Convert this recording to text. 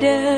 The.